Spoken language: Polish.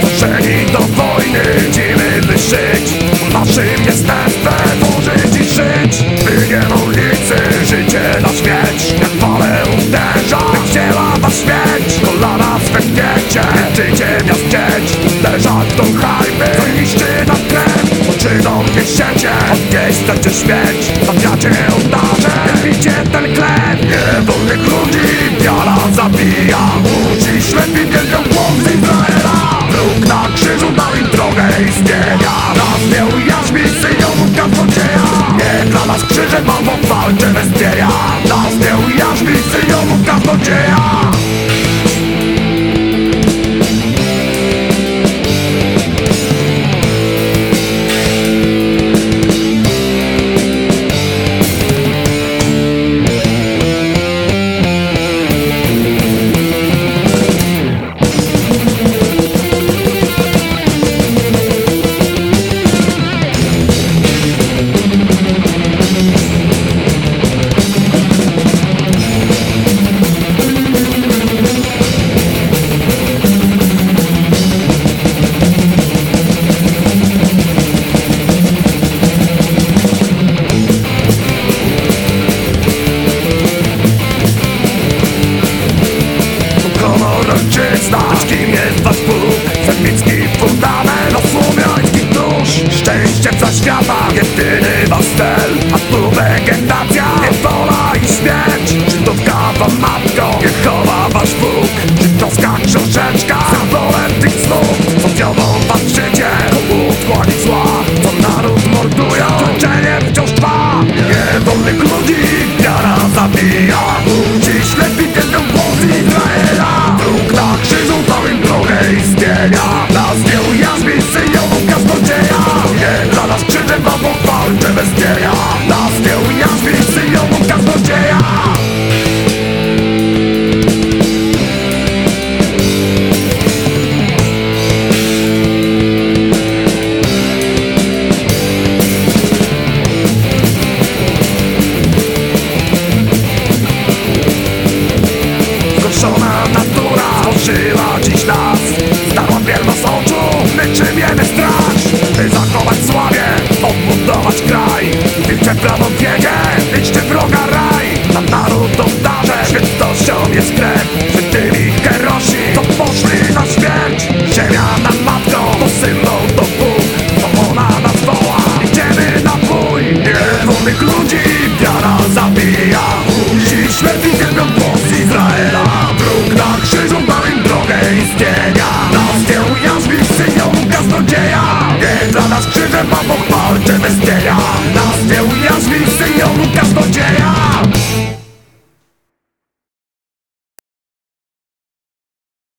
Zmuszeni do wojny, idziemy by żyć. Naszym jestestwem tworzyć i żyć. Biegiem ulicy, życie na śmierć Jak falę uderza, wciela na śmierć Kolana swędniecie, życie miast dzieć Uderza w tą hańbę, co niszczy nam krew. Poczyną niesiecie, odnieść chcecie śmierć Zabiacie ołtarze, bicie ten chleb na krzyżu im drogę istnienia Nas nie ujarzmi syjomów kaznodzieja Nie dla nas krzyżem, bo walczy bez dzieja. Nas nie ujarzmi syjomów kaznodzieja kim jest wasz Bóg Sedmicki fundament, osłomiański nóż. Szczęście za świata, jedyny wasz cel. A tu wegetacja, niewola i śmierć. Czy to matko, nie chowa wasz Bóg. Czy troska książeczka, symbolem tych snów Socjową was życie, komu skłonić zła. Co naród morduje, tłuczenie wciąż trwa. Niewolnych ludzi zwyciężenia Nas nie ujarzmi syjową kaznodzieja Nie dla nas krzywdy prawą biegę.